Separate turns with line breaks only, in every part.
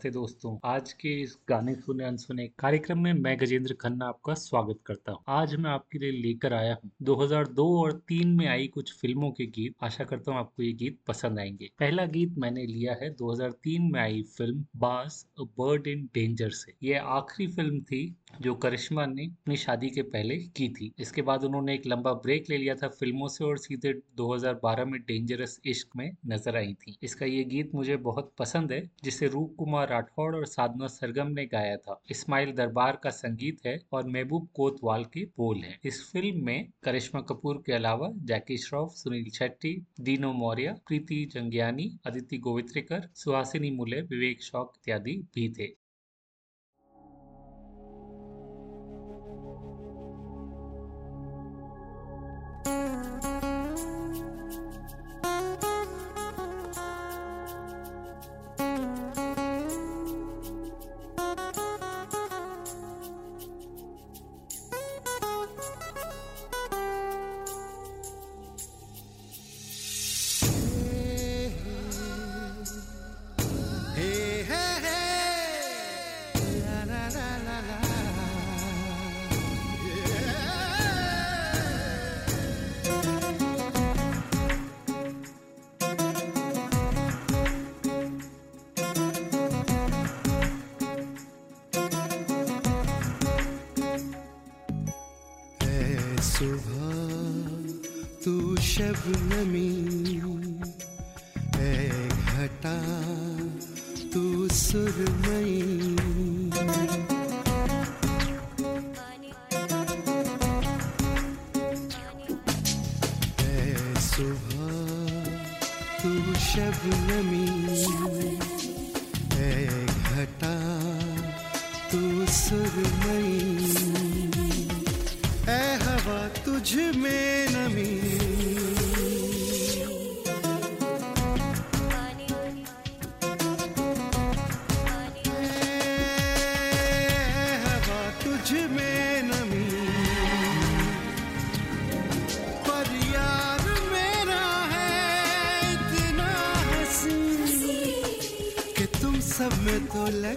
नमस्ते दोस्तों। आज के इस गाने सुने अनसुने कार्यक्रम में मैं गजेंद्र खन्ना आपका स्वागत करता हूँ। आज मैं आपके लिए लेकर आया हूँ। 2002 और 3 में आई कुछ फ़िल्मों के गीत। आशा करता हूँ आपको ये गीत पसंद आएँगे। पहला गीत मैंने लिया है 2003 में आई फ़िल्म बास, अ बर्ड इन डेंजर से। ये आखिरी फ़िल्म थी जो करिश्मा ने अपनी शादी के पहले की थी। इसके बाद उन्होंने एक लंबा ब्रेक ले लिया था फ़िल्मों से और सीधे 2012 में डेंजरस इश्क में नज़र आई थी। इसका ये गीत मुझे बहुत पसंद है, जिसे रूप कुमार राठौड़ और साधना सरगम ने गाया था। इस्माइल दरबार का संगीत है और महबूब कोतवाल के बोल है। इस फ़िल्म में करिश्मा कपूर के अलावा जैकी श्रॉफ, सुनील शेट्टी, दीनो मौर्य, प्रीति जंगियानी अदिति गोवित्रिकर सुहासिनी मुले, विवेक शौक इत्यादि भी थे।
सुबह तू शब नमी ऐ घटा तू सुरमई तू शब नमी ए घटा तू सुर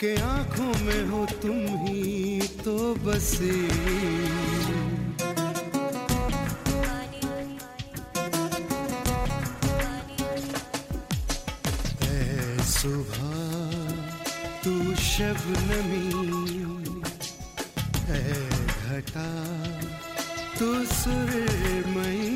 के आँखों में हो तुम ही तो बसे सुबह तू शबनमी है घटा तू सुरमई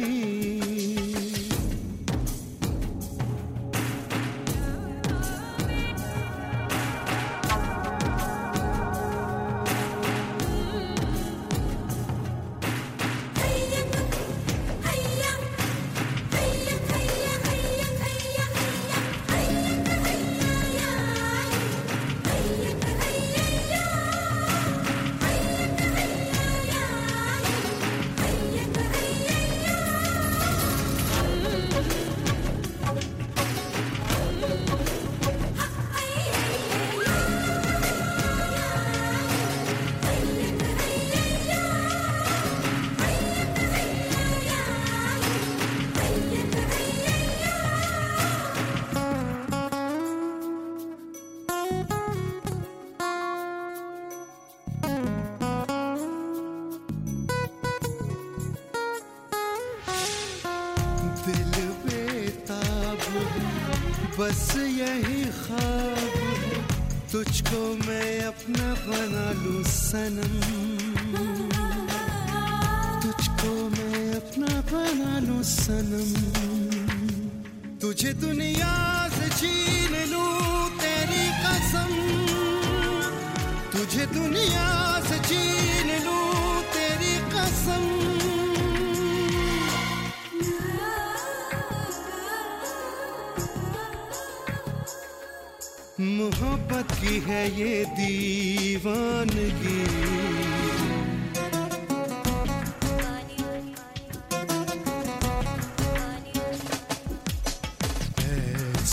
सनम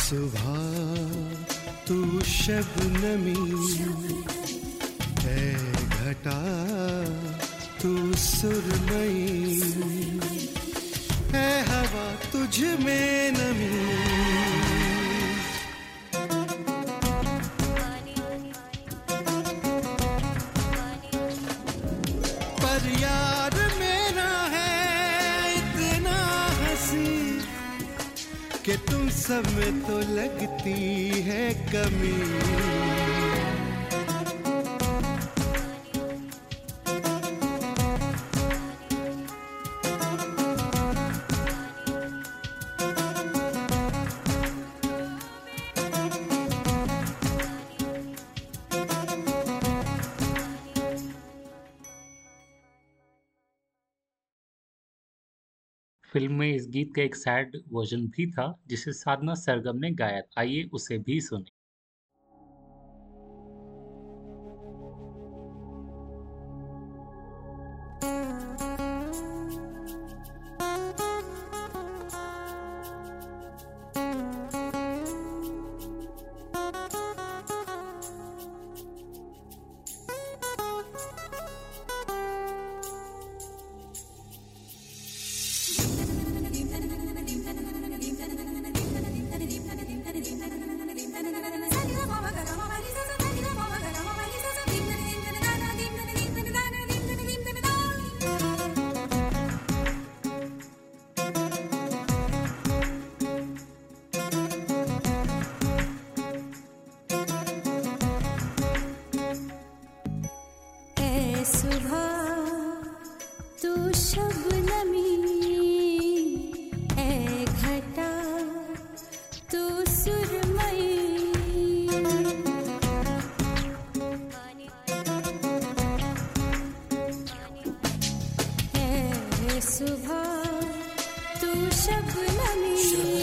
सुबह तू शबनमी है घटा तू सुरमई है हवा तुझ में नमी। में तो लगती है कमी।
गीत का एक सैड वर्जन भी था, जिसे साधना सरगम ने गाया आइए उसे भी सुने।
सुबह तू शबनमी।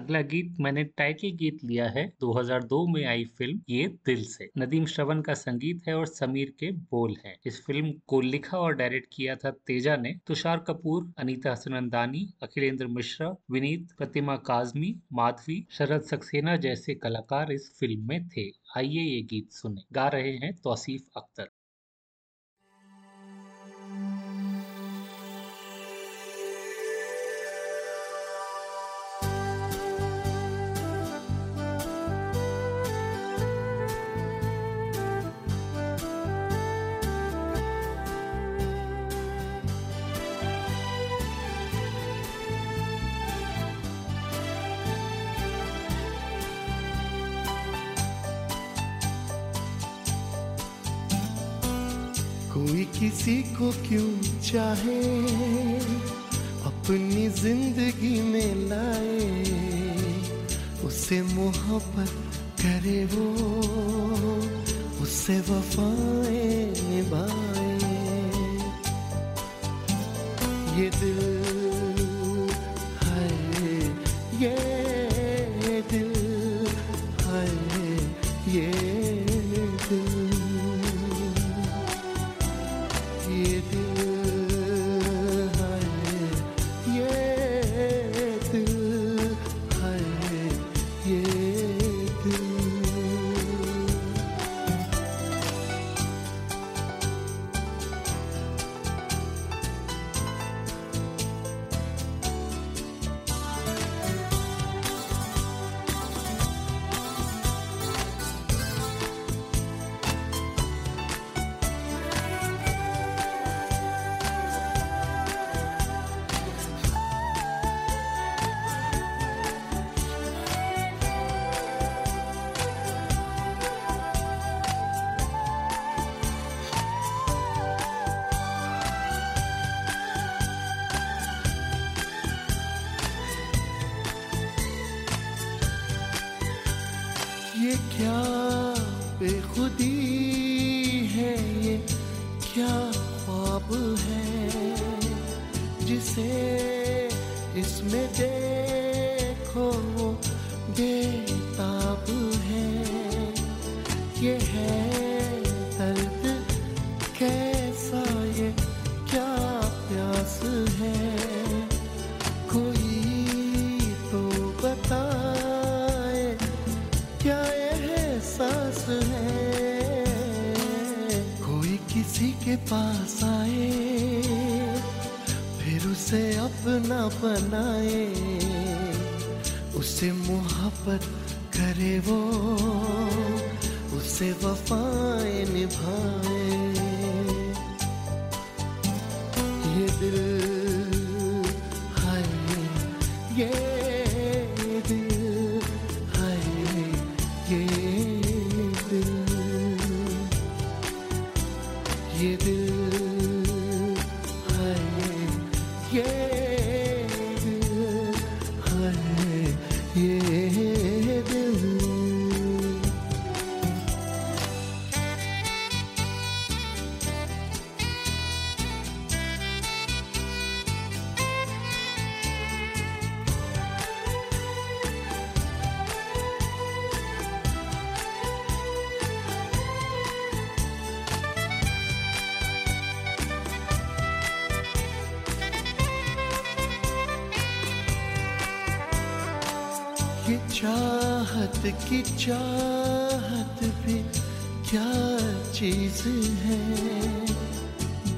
अगला गीत मैंने टाइटल गीत लिया है 2002 में आई फ़िल्म ये दिल से। नदीम श्रवण का संगीत है और समीर के बोल हैं। इस फ़िल्म को लिखा और डायरेक्ट किया था तेजा ने। तुषार कपूर, अनीता हसनंदानी, अखिलेंद्र मिश्रा, विनीत, प्रतिमा काजमी, माधवी, शरद सक्सेना जैसे कलाकार इस फ़िल्म में थे। आइए ये गीत सुने। गा रहे हैं तौसीफ अख्तर।
किसी को क्यों चाहे? अपनी ज़िंदगी में लाए उससे मोहब्बत करे वो उससे वफाएँ निभाए। ये दिल है, ये ये चाहत की चाहत भी क्या चीज़ है?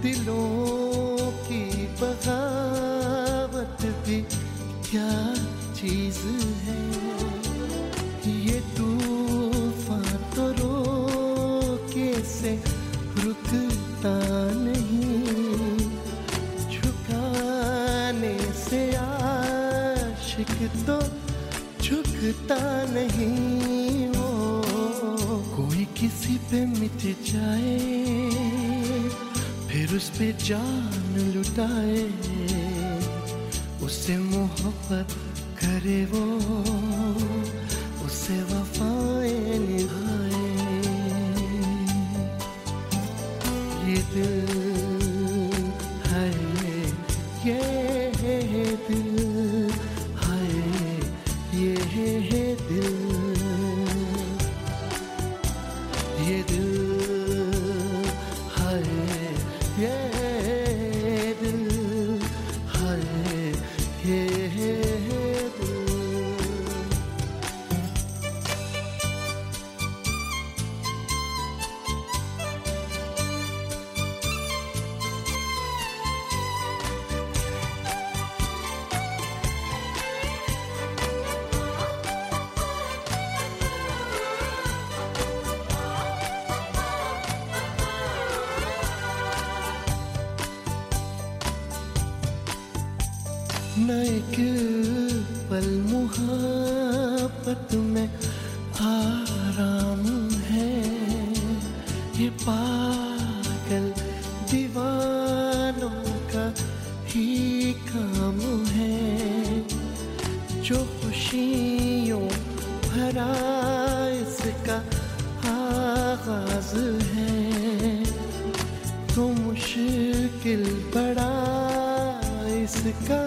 दिलों की बगावत भी क्या चीज़ है? ये तूफ़ान तो रोके से रुकता झुकता नहीं वो। कोई किसी पे मिट जाए, फिर उस पे जान लुटाए उससे मोहब्बत करे वो। जो खुशियों भरा इसका आगाज़ है तो मुश्किल बड़ा इसका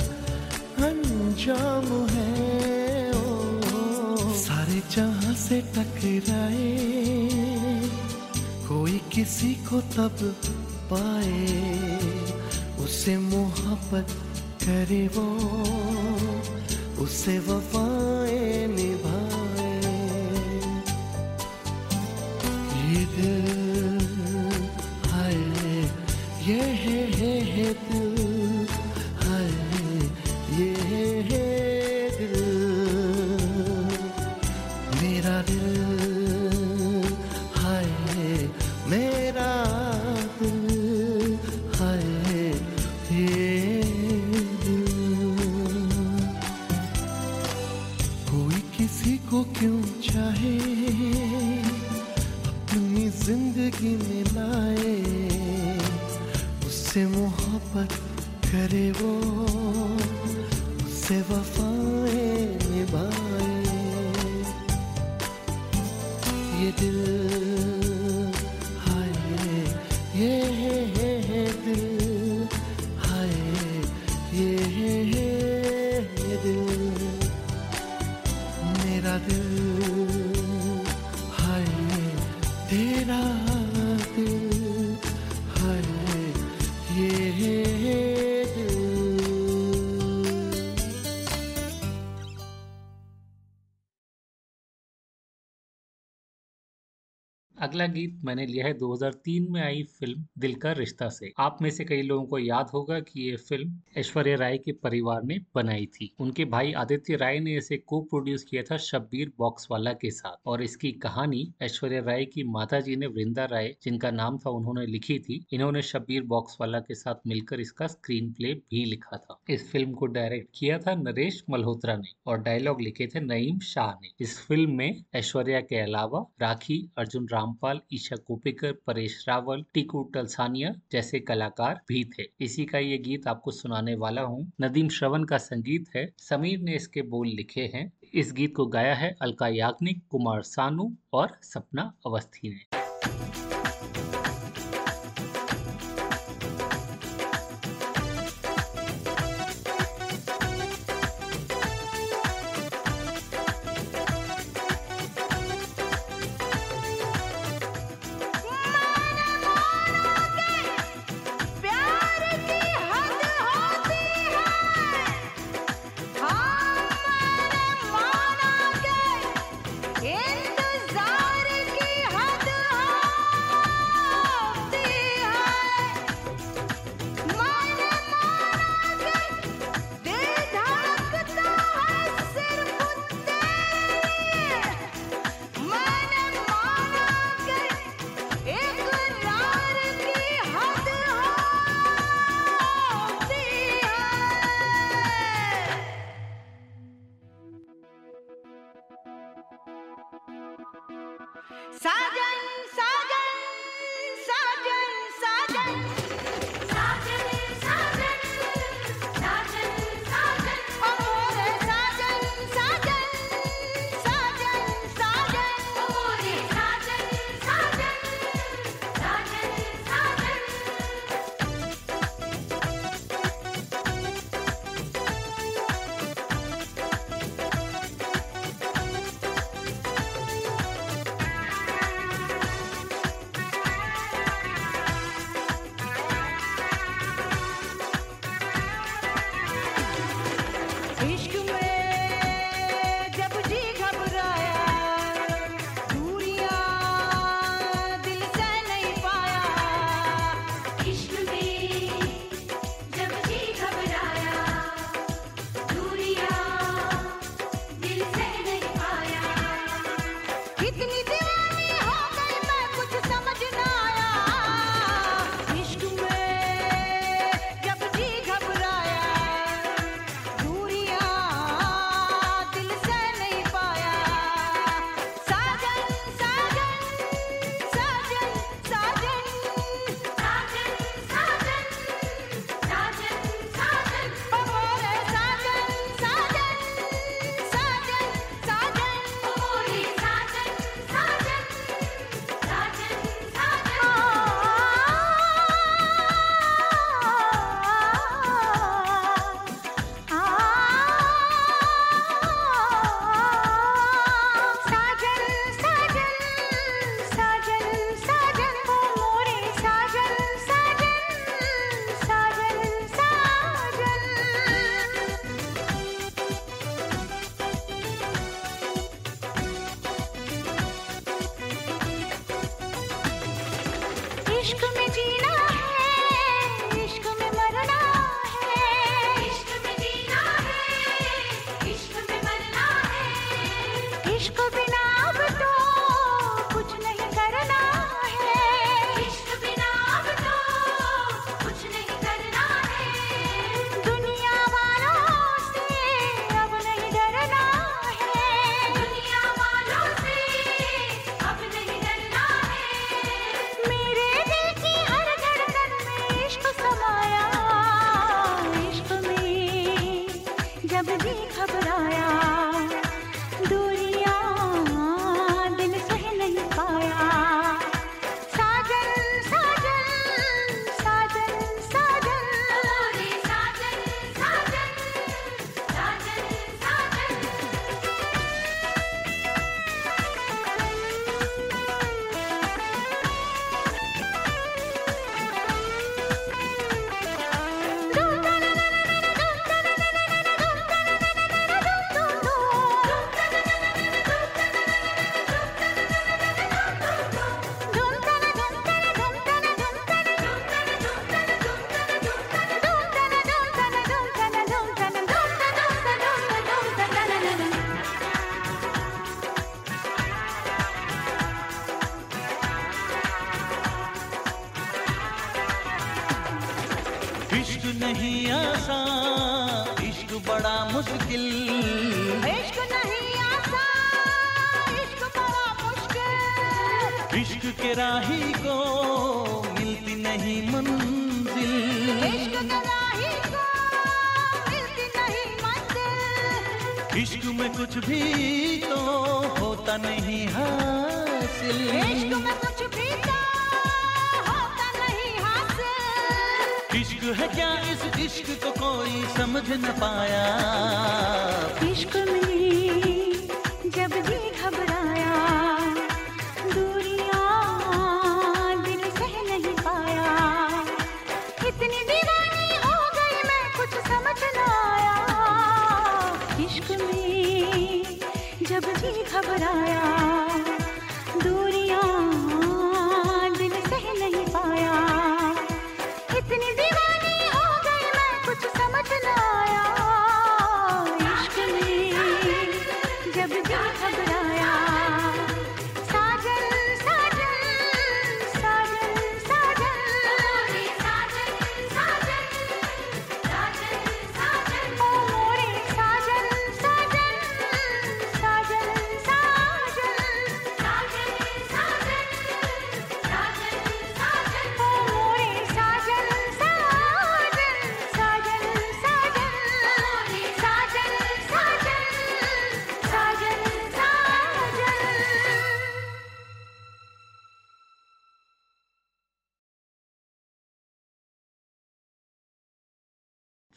अंजाम है। ओ, सारे जहाँ से टकराए, कोई किसी को तब पाए, उसे मोहब्बत करे वो। उसे वफाए निभाए। ये दिल हाय ये है, है, है दिल। मोहब्बत करे वो उससे वफाएँ
अगला गीत मैंने लिया है 2003 में आई फ़िल्म दिल का रिश्ता से। आप में से कई लोगों को याद होगा कि ये फ़िल्म ऐश्वर्या राय के परिवार ने बनाई थी। उनके भाई आदित्य राय ने इसे को प्रोड्यूस किया था शब्बीर बॉक्सवाला के साथ। और इसकी कहानी ऐश्वर्या राय की माता जी ने वृंदा राय, जिनका नाम था उन्होंने लिखी थी, इन्होंने शब्बीर बॉक्सवाला के साथ मिलकर इसका स्क्रीन प्ले भी लिखा था। इस फ़िल्म को डायरेक्ट किया था नरेश मल्होत्रा ने और डायलॉग लिखे थे नईम शाह ने। इस फ़िल्म में ऐश्वर्या के अलावा राखी, अर्जुन रामपाल ईशा कोपेकर, परेश रावल, टीकू टलसानिया जैसे कलाकार भी थे। इसी का ये गीत आपको सुनाने वाला हूँ। नदीम श्रवण का संगीत है। समीर ने इसके बोल लिखे हैं। इस गीत को गाया है अलका याग्निक, कुमार सानू और सपना अवस्थी ने।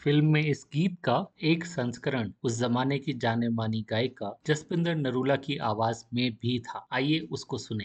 फ़िल्म में इस गीत का एक संस्करण उस जमाने की जाने मानी गायिका जसपिंदर नरूला की आवाज़ में भी था। आइए उसको सुने।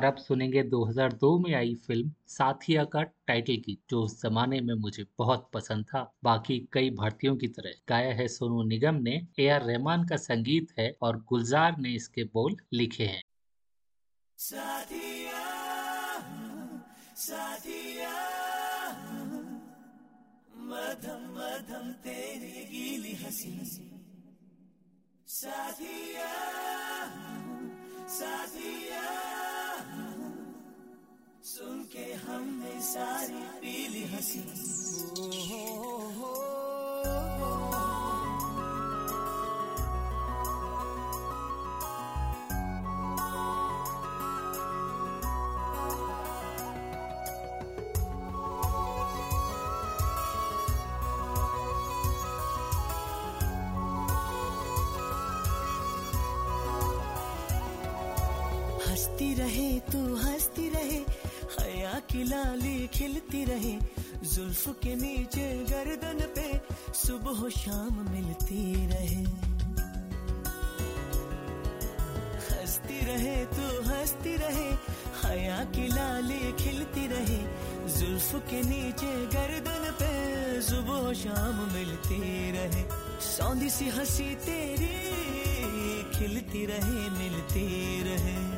और अब सुनेंगे 2002 में आई फ़िल्म साथिया का टाइटल गीत जो उस जमाने में मुझे बहुत पसंद था। बाकी कई भारतीयों की तरह गाया है सोनू निगम ने ए आर रहमान का संगीत है और गुलजार ने इसके बोल लिखे हैं।
साथिया साथिया, मधम मधम तेरी गीली हँसी। साथिया साथिया। सुन के हमने सारी पीली हँसी। हंसती रहे तू हंसती रहे हया की लाली खिलती रहे, जुल्फ के नीचे गर्दन पे सुबह शाम मिलती रहे। हंसती रहे तू, हंसती रहे, हया की लाली खिलती रहे, जुल्फ के नीचे गर्दन पे सुबह शाम मिलती रहे। सौंधी सी हँसी तेरी खिलती रहे, मिलती रहे।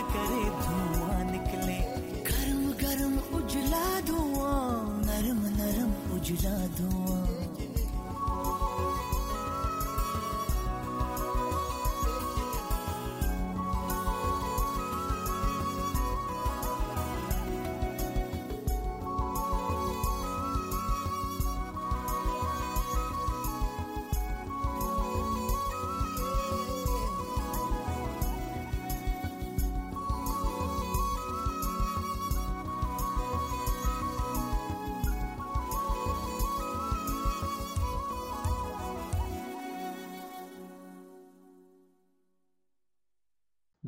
करे धुआँ निकले। गरम गरम उजला धुआँ नरम नरम उजला धुआँ।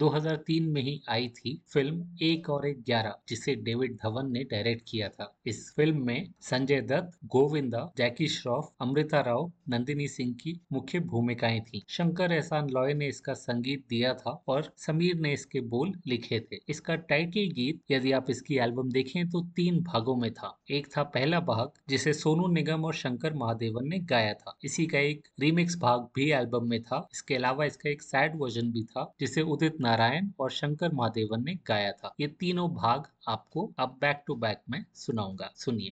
दो हज़ार तीन में ही आई थी फ़िल्म एक और एक ग्यारह, जिसे डेविड धवन ने डायरेक्ट किया था। इस फ़िल्म में संजय दत्त, गोविंदा, जैकी श्रॉफ, अमृता राव, नंदिनी सिंह की मुख्य भूमिकाएँ थी। शंकर एहसान लॉय ने इसका संगीत दिया था और समीर ने इसके बोल लिखे थे। इसका टाइटल गीत यदि आप इसकी एल्बम देखें तो तीन भागों में था। एक था पहला भाग, जिसे सोनू निगम और शंकर महादेवन ने गाया था। इसी का एक रीमिक्स भाग भी एल्बम में था। इसके अलावा इसका एक सैड वर्जन भी था, जिसे उदित नारायण और शंकर महादेवन ने गाया था। ये तीनों भाग आपको अब बैक टू बैक में सुनाऊँगा। enggak
Sunni.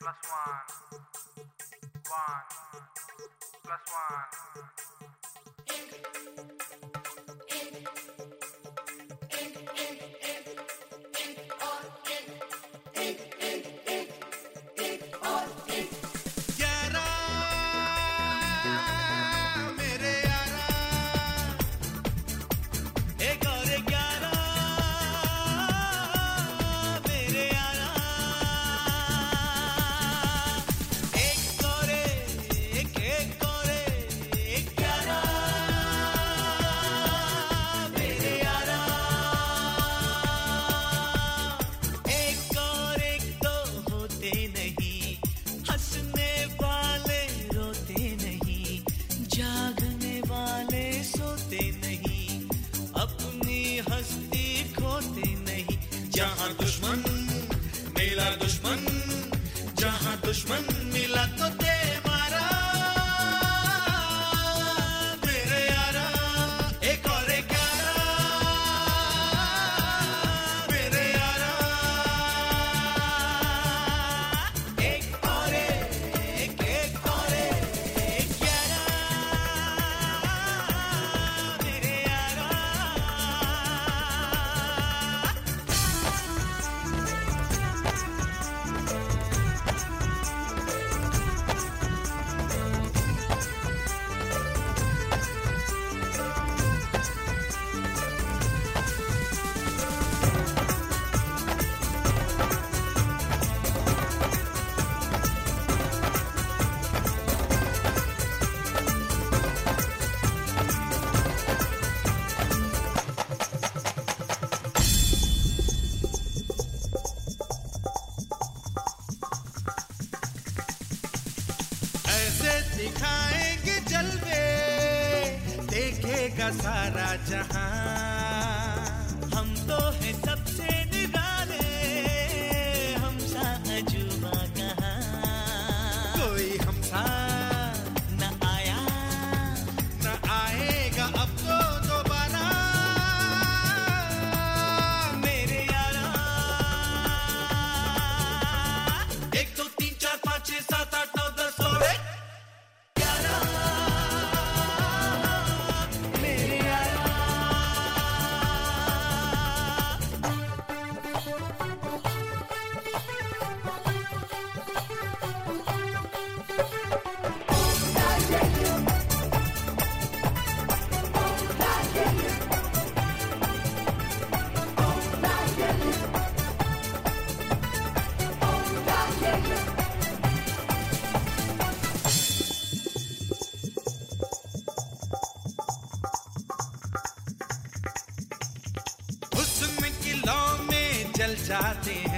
Plus plus one.
में जल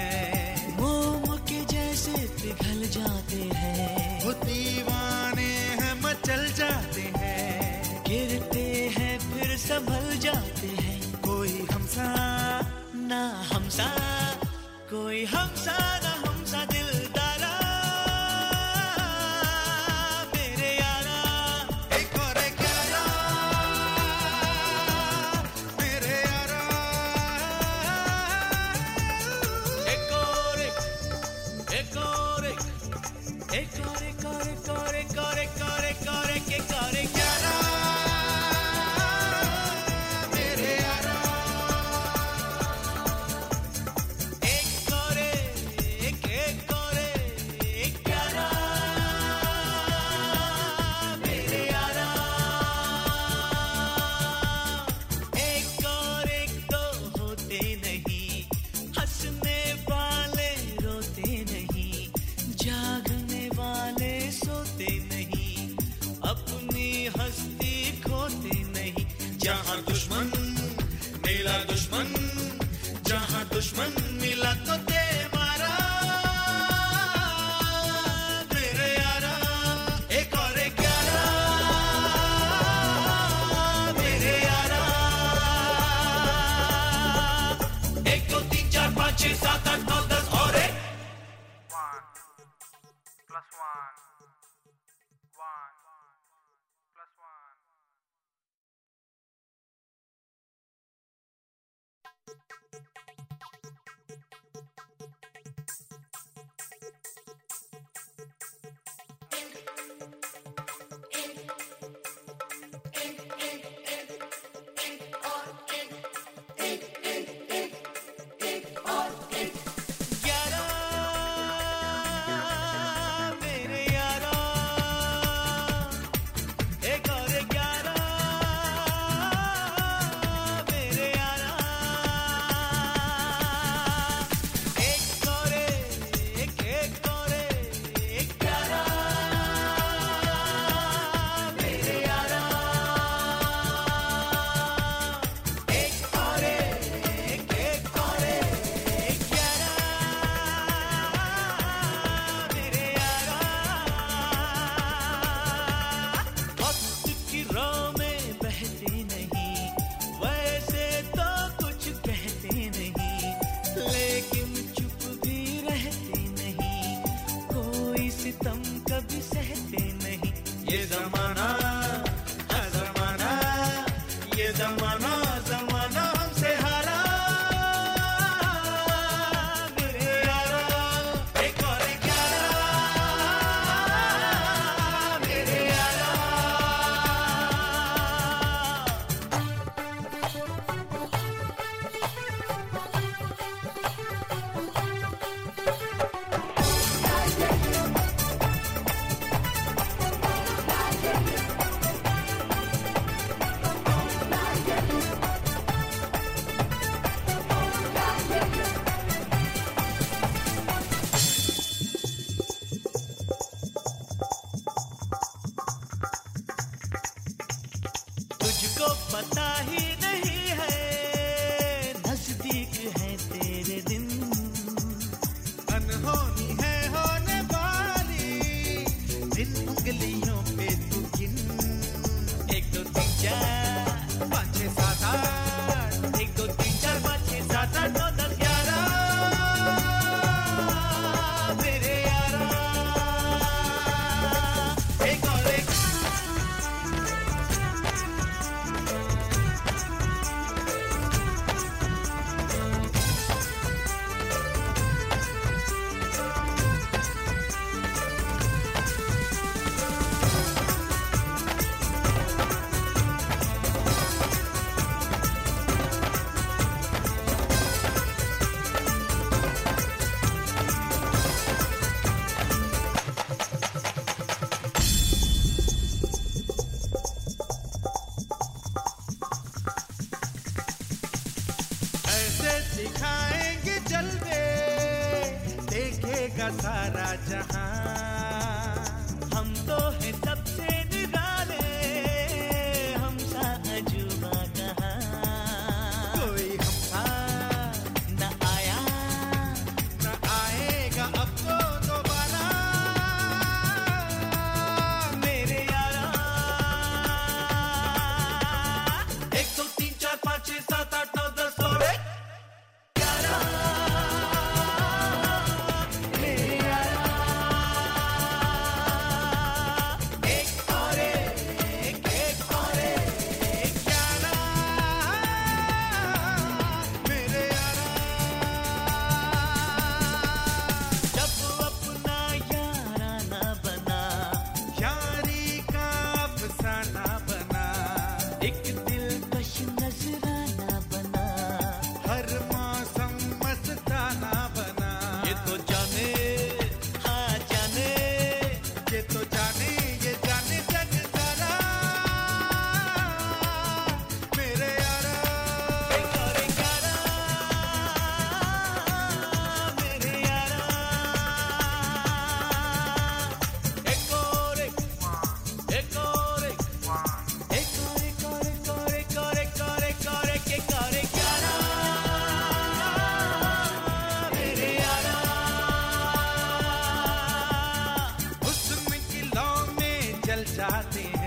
I hain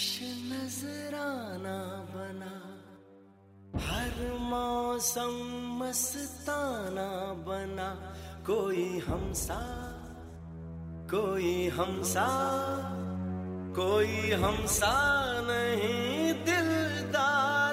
दिलकश नजराना बना। हर मौसम मस्ताना बना। कोई हमसा कोई हमसा कोई हमसा नहीं दिलदारा।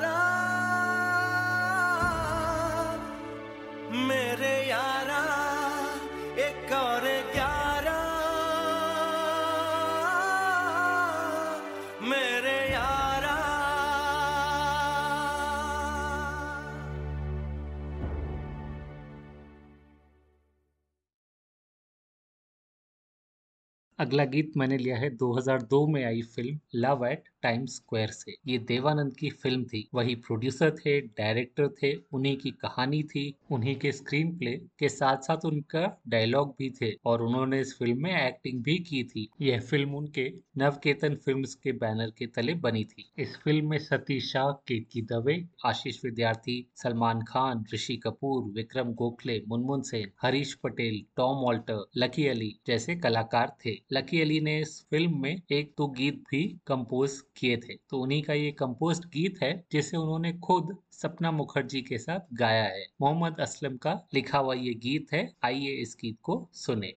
अगला गीत मैंने लिया है 2002 में आई फ़िल्म लव एट। टाइम स्क्वायर से। ये देवानंद की फ़िल्म थी। वही प्रोड्यूसर थे, डायरेक्टर थे, उन्हीं की कहानी थी, उन्हीं के स्क्रीन प्ले के साथ साथ उनका डायलॉग भी थे और उन्होंने इस फ़िल्म में एक्टिंग भी की थी। यह फ़िल्म उनके नवकेतन फिल्म्स के बैनर के तले बनी थी। इस फ़िल्म में सतीश शाह, केतकी Dave, Ashish Vidyarthi, Salman Khan, Rishi Kapoor, Vikram Gokhale, Munmun Sen, Harish Patel, Tom Alter lucky Ali जैसे कलाकार थे। लकी अली ने इस फ़िल्म में एक दो गीत भी कंपोज किए थे। तो उन्हीं का ये कंपोज गीत है, जिसे उन्होंने खुद सपना मुखर्जी के साथ गाया है। मोहम्मद असलम का लिखा हुआ ये गीत है, आइए इस गीत को सुने।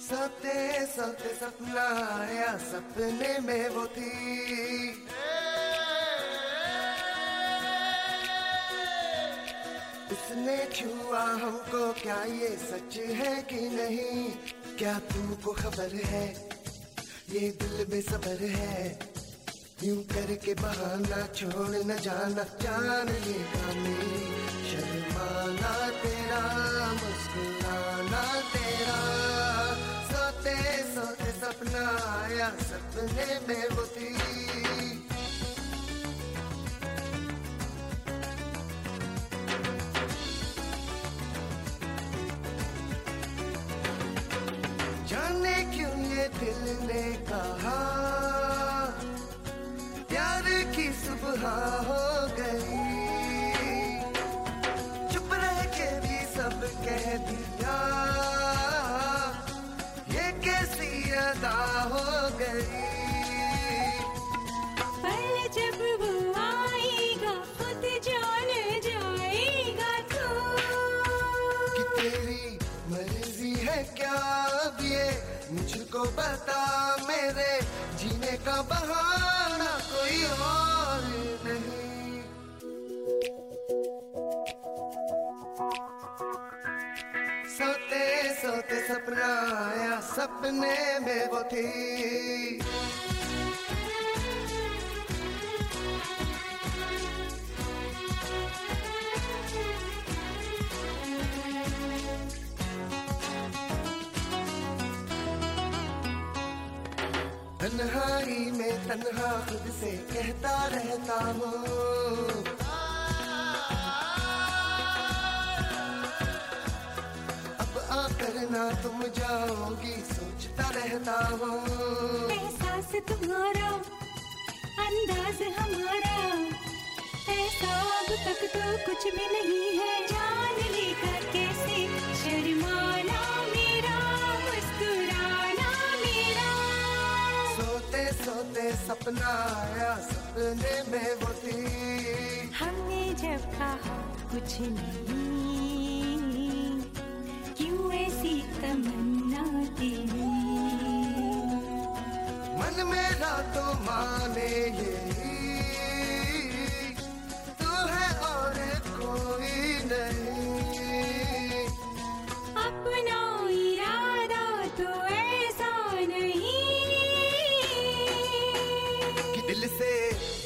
सोते सोते सपना आया, सपने में वो थी। उसने छुआ हमको क्या ये सच है कि नहीं? क्या तुमको खबर है? ये दिल बेसबर है। यूँ करके बहाना छोड़ न जाना, जान लेगा मेरी शर्माना तेरा, मुस्कुराना तेरा। सोते सोते सपना आया सपने में वो सुबह हो गई? चुप रह के भी सब कह दिया। ये कैसी अदा हो गई?
पल जब वो आएगा खुद जान जाएगा तू।
कि तेरी मर्ज़ी है क्या अब ये? मुझको बता मेरे जीने का बहाना सपने में वो थी। तन्हाई में तन्हा खुद से कहता रहता हूँ। ना तुम जाओगी सोचता रहता हूँ।
एहसास तुम्हारा अंदाज हमारा। ऐसा अब तक तो कुछ भी नहीं है। जान लेकर कैसे शर्माना मेरा मुस्कुराना मेरा।
सोते सोते सपना आया सपने में वो थी।
हमने जब कहा कुछ नहीं। ऐसी तमन्ना तेरी
मन मेरा तो माने यही। तू है और कोई नहीं।
अपना इरादा तो ऐसा नहीं।
कि दिल से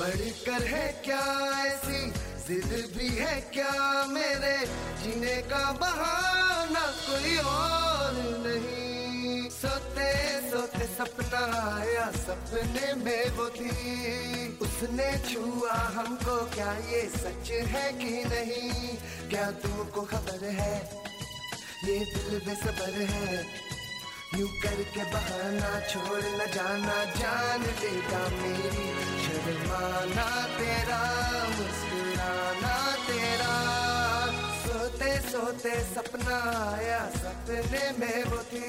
बढ़कर है क्या ऐसी जिद भी है क्या मेरे? जीने का बहाना कोई और नहीं। सोते सोते सपना आया, सपने में वो थी। उसने छुआ हमको क्या ये सच है कि नहीं? क्या तुमको खबर है? ये दिल बेसबर है। यूँ करके बहाना छोड़ न जाना, जान लेगा मेरी। शर्माना तेरा, मुस्कुराना तेरा। सोते सोते सपना आया सपने में वो थी।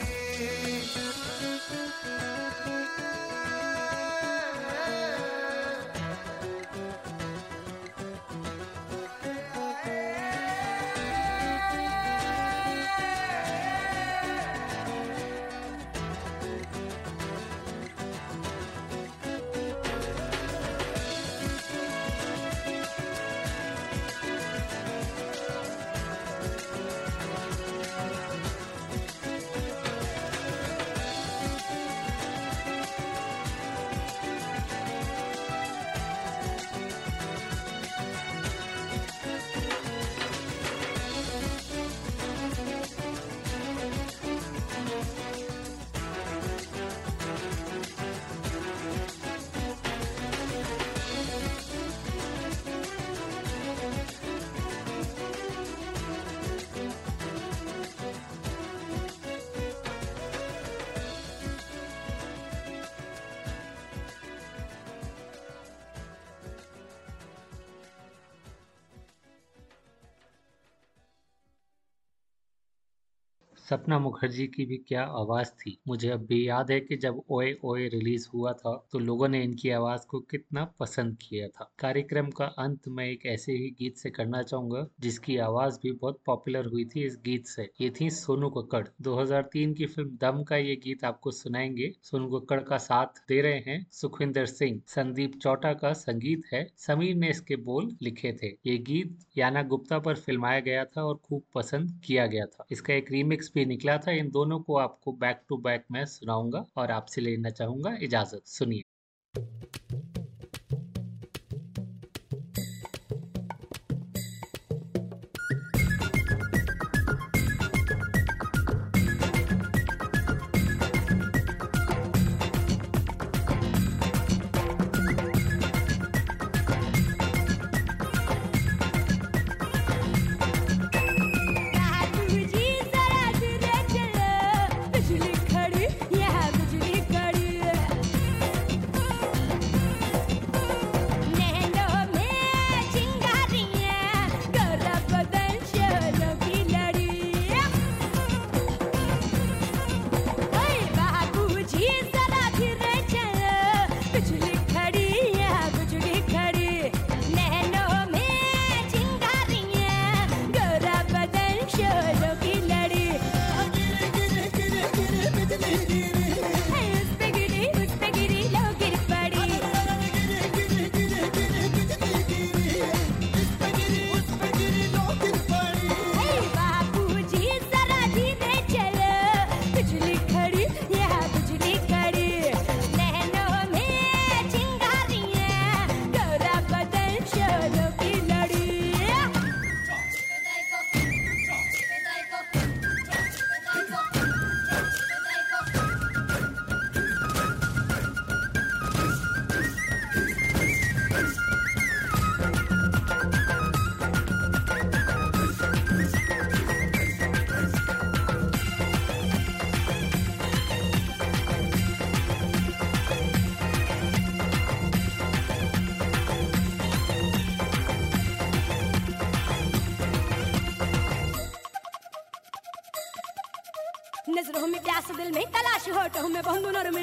सपना मुखर्जी की भी क्या आवाज़ थी? मुझे अब भी याद है कि जब ओए ओए रिलीज़ हुआ था तो लोगों ने इनकी आवाज़ को कितना पसंद किया था। कार्यक्रम का अंत मैं एक ऐसे ही गीत से करना चाहूँगा, जिसकी आवाज़ भी बहुत पॉपुलर हुई थी इस गीत से। ये थी सोनू कक्कड़। 2003 की फ़िल्म दम का ये गीत आपको सुनाएँगे। सोनू कक्कड़ का साथ दे रहे हैं सुखविंदर सिंह। संदीप चौटा का संगीत है। समीर ने इसके बोल लिखे थे। ये गीत याना गुप्ता पर फिल्माया गया था और खूब पसंद किया गया था। इसका एक रीमिक्स भी निकला था। इन दोनों को आपको बैक टू बैक मैं सुनाऊँगा और आपसे लेना चाहूँगा इजाज़त। सुनिए।
तलाश मैं बहुत बहुनर में